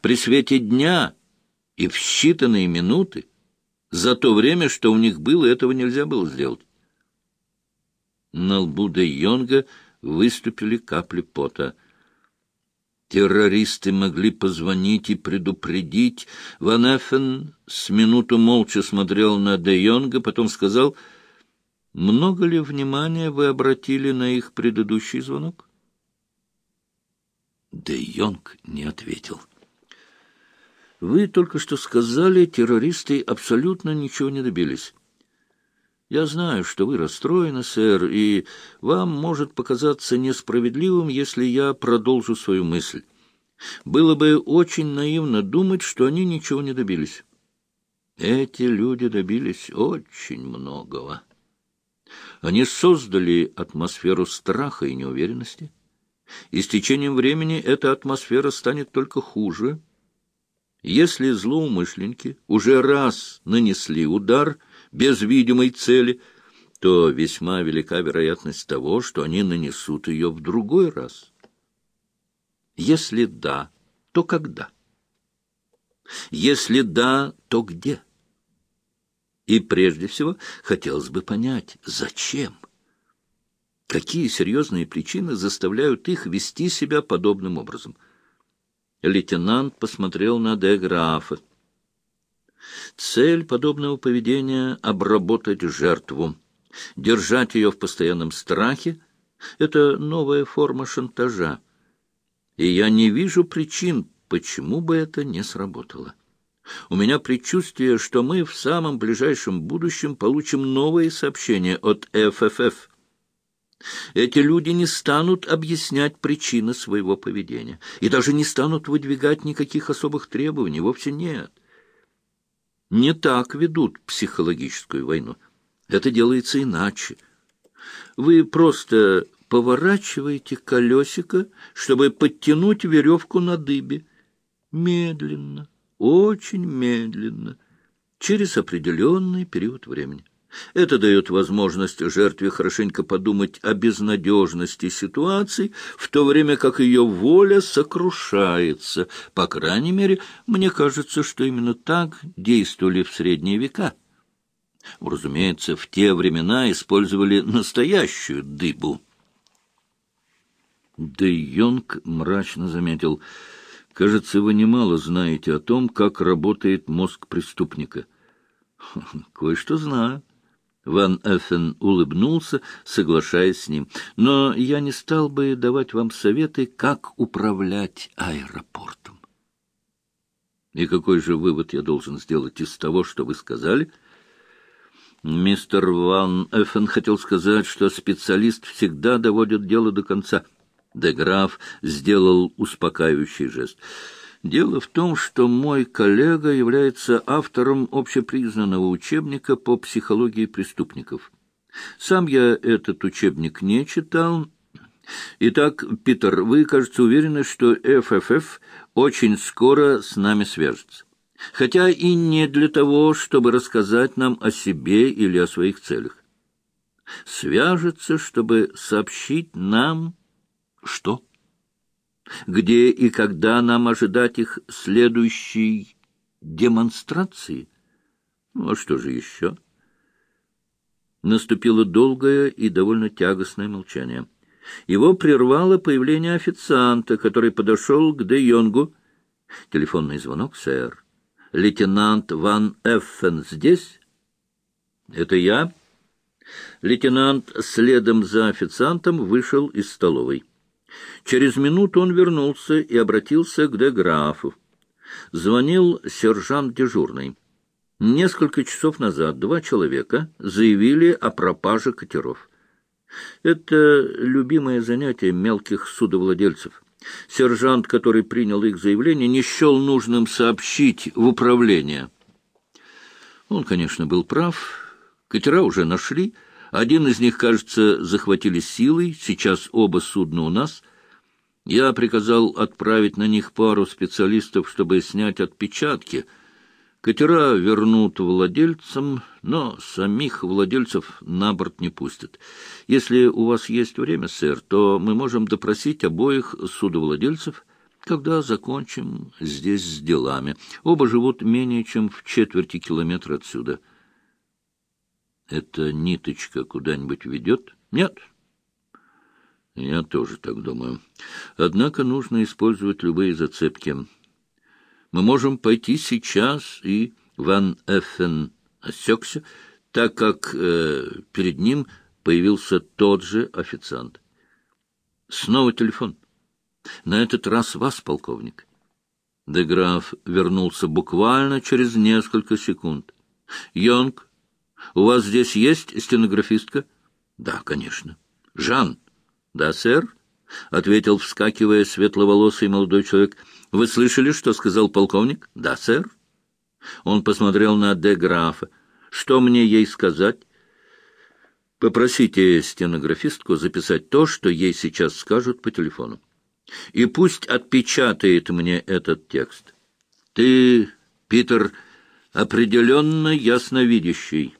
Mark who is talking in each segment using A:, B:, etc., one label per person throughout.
A: при свете дня и в считанные минуты. За то время, что у них было, этого нельзя было сделать. На лбу де Йонга выступили капли пота. Террористы могли позвонить и предупредить. Ван Эффен с минуту молча смотрел на де Йонга, потом сказал, «Много ли внимания вы обратили на их предыдущий звонок?» Де Йонг не ответил. «Вы только что сказали, террористы абсолютно ничего не добились». Я знаю, что вы расстроены, сэр, и вам может показаться несправедливым, если я продолжу свою мысль. Было бы очень наивно думать, что они ничего не добились. Эти люди добились очень многого. Они создали атмосферу страха и неуверенности. И с течением времени эта атмосфера станет только хуже. Если злоумышленники уже раз нанесли удар — без видимой цели, то весьма велика вероятность того, что они нанесут ее в другой раз. Если да, то когда? Если да, то где? И прежде всего хотелось бы понять, зачем? Какие серьезные причины заставляют их вести себя подобным образом? Лейтенант посмотрел на де Графа. Цель подобного поведения — обработать жертву. Держать ее в постоянном страхе — это новая форма шантажа. И я не вижу причин, почему бы это не сработало. У меня предчувствие, что мы в самом ближайшем будущем получим новые сообщения от ФФФ. Эти люди не станут объяснять причины своего поведения и даже не станут выдвигать никаких особых требований, вовсе нет не так ведут психологическую войну. Это делается иначе. Вы просто поворачиваете колесико, чтобы подтянуть веревку на дыбе. Медленно, очень медленно, через определенный период времени. Это дает возможность жертве хорошенько подумать о безнадежности ситуации, в то время как ее воля сокрушается. По крайней мере, мне кажется, что именно так действовали в средние века. Разумеется, в те времена использовали настоящую дыбу. Де Йонг мрачно заметил, «Кажется, вы немало знаете о том, как работает мозг преступника». «Кое-что знаю». Ван Эффен улыбнулся, соглашаясь с ним. «Но я не стал бы давать вам советы, как управлять аэропортом». «И какой же вывод я должен сделать из того, что вы сказали?» Мистер Ван Эффен хотел сказать, что специалист всегда доводит дело до конца. Деграф сделал успокаивающий жест. Дело в том, что мой коллега является автором общепризнанного учебника по психологии преступников. Сам я этот учебник не читал. Итак, Питер, вы, кажется, уверены, что ФФФ очень скоро с нами свяжется. Хотя и не для того, чтобы рассказать нам о себе или о своих целях. Свяжется, чтобы сообщить нам что? Где и когда нам ожидать их следующей демонстрации? Ну, а что же еще? Наступило долгое и довольно тягостное молчание. Его прервало появление официанта, который подошел к Де Йонгу. Телефонный звонок, сэр. Лейтенант Ван Эффен здесь? Это я. Лейтенант следом за официантом вышел из столовой. Через минуту он вернулся и обратился к Деграфу. Звонил сержант дежурный. Несколько часов назад два человека заявили о пропаже катеров. Это любимое занятие мелких судовладельцев. Сержант, который принял их заявление, не счел нужным сообщить в управление. Он, конечно, был прав. Катера уже нашли. Один из них, кажется, захватили силой. Сейчас оба судна у нас — я приказал отправить на них пару специалистов, чтобы снять отпечатки. Катера вернут владельцам, но самих владельцев на борт не пустят. Если у вас есть время, сэр, то мы можем допросить обоих судовладельцев. когда закончим здесь с делами. Оба живут менее чем в четверти километра отсюда. Эта ниточка куда-нибудь ведет? Нет. Я тоже так думаю. Однако нужно использовать любые зацепки. Мы можем пойти сейчас, и Ван Эффен осекся, так как э, перед ним появился тот же официант. Снова телефон. На этот раз вас, полковник. Деграф вернулся буквально через несколько секунд. Йонг, у вас здесь есть стенографистка? Да, конечно. Жан. Да, сэр. — ответил, вскакивая, светловолосый молодой человек. — Вы слышали, что сказал полковник? — Да, сэр. Он посмотрел на де Графа. — Что мне ей сказать? — Попросите стенографистку записать то, что ей сейчас скажут по телефону. И пусть отпечатает мне этот текст. Ты, Питер, определенно ясновидящий. —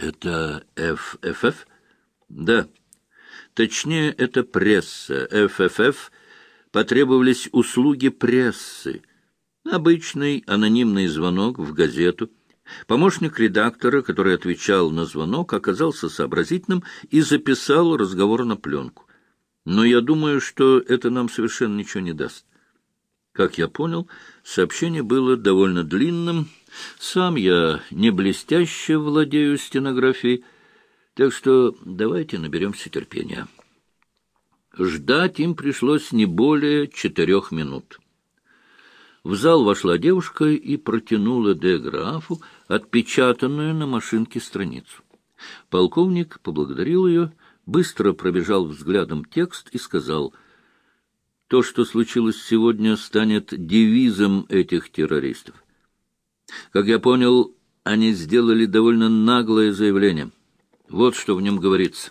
A: Это ФФФ? — Да. — Точнее, это пресса. ФФФ потребовались услуги прессы. Обычный анонимный звонок в газету. Помощник редактора, который отвечал на звонок, оказался сообразительным и записал разговор на пленку. Но я думаю, что это нам совершенно ничего не даст. Как я понял, сообщение было довольно длинным. Сам я не блестяще владею стенографией, так что давайте наберемся терпения. Ждать им пришлось не более четырех минут. В зал вошла девушка и протянула де графу отпечатанную на машинке страницу. Полковник поблагодарил ее, быстро пробежал взглядом текст и сказал, «То, что случилось сегодня, станет девизом этих террористов. Как я понял, они сделали довольно наглое заявление». Вот что в нем говорится.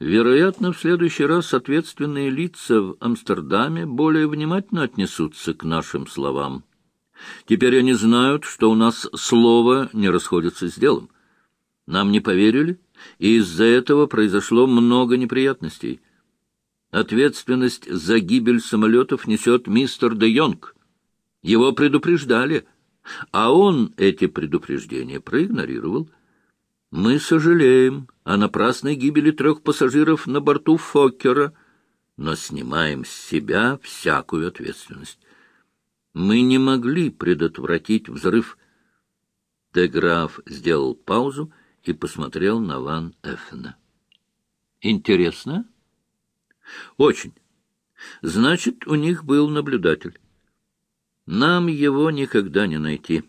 A: Вероятно, в следующий раз ответственные лица в Амстердаме более внимательно отнесутся к нашим словам. Теперь они знают, что у нас слово не расходится с делом. Нам не поверили, и из-за этого произошло много неприятностей. Ответственность за гибель самолетов несет мистер Де Йонг. Его предупреждали, а он эти предупреждения проигнорировал. Мы сожалеем о напрасной гибели трех пассажиров на борту Фоккера, но снимаем с себя всякую ответственность. Мы не могли предотвратить взрыв. Деграф сделал паузу и посмотрел на Ван Эффена. Интересно? Очень. Значит, у них был наблюдатель. Нам его никогда не найти.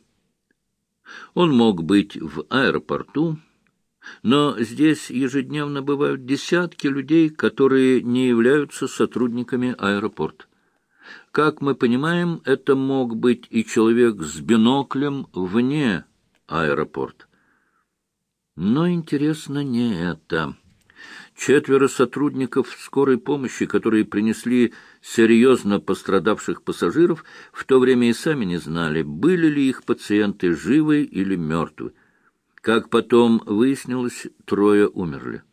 A: Он мог быть в аэропорту, но здесь ежедневно бывают десятки людей, которые не являются сотрудниками аэропорта. Как мы понимаем, это мог быть и человек с биноклем вне аэропорта. Но интересно не это. Четверо сотрудников скорой помощи, которые принесли серьезно пострадавших пассажиров, в то время и сами не знали, были ли их пациенты живы или мертвы. Как потом выяснилось, трое умерли.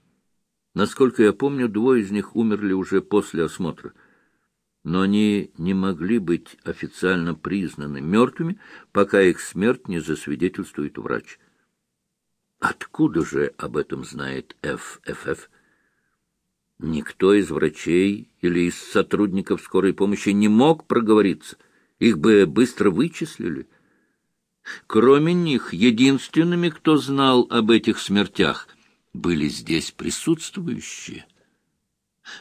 A: Насколько я помню, двое из них умерли уже после осмотра. Но они не могли быть официально признаны мертвыми, пока их смерть не засвидетельствует врач. Откуда же об этом знает ФФФ? Никто из врачей или из сотрудников скорой помощи не мог проговориться. Их бы быстро вычислили. Кроме них, единственными, кто знал об этих смертях, были здесь присутствующие.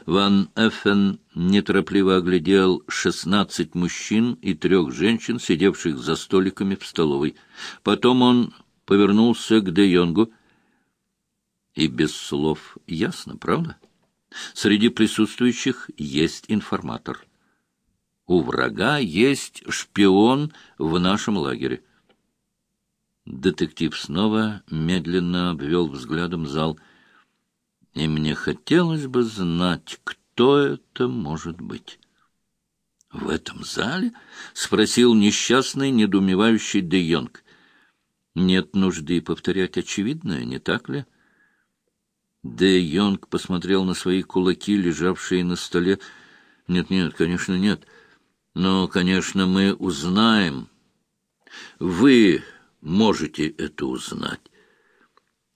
A: Ван Эффен неторопливо оглядел шестнадцать мужчин и трех женщин, сидевших за столиками в столовой. Потом он повернулся к Де Йонгу. И без слов ясно, правда? Среди присутствующих есть информатор. У врага есть шпион в нашем лагере. Детектив снова медленно обвел взглядом зал. И мне хотелось бы знать, кто это может быть. — В этом зале? — спросил несчастный, недоумевающий Де Йонг. — Нет нужды повторять очевидное, не так ли? Де Йонг посмотрел на свои кулаки, лежавшие на столе. — Нет, нет, конечно, нет. — Но, конечно, мы узнаем. Вы можете это узнать.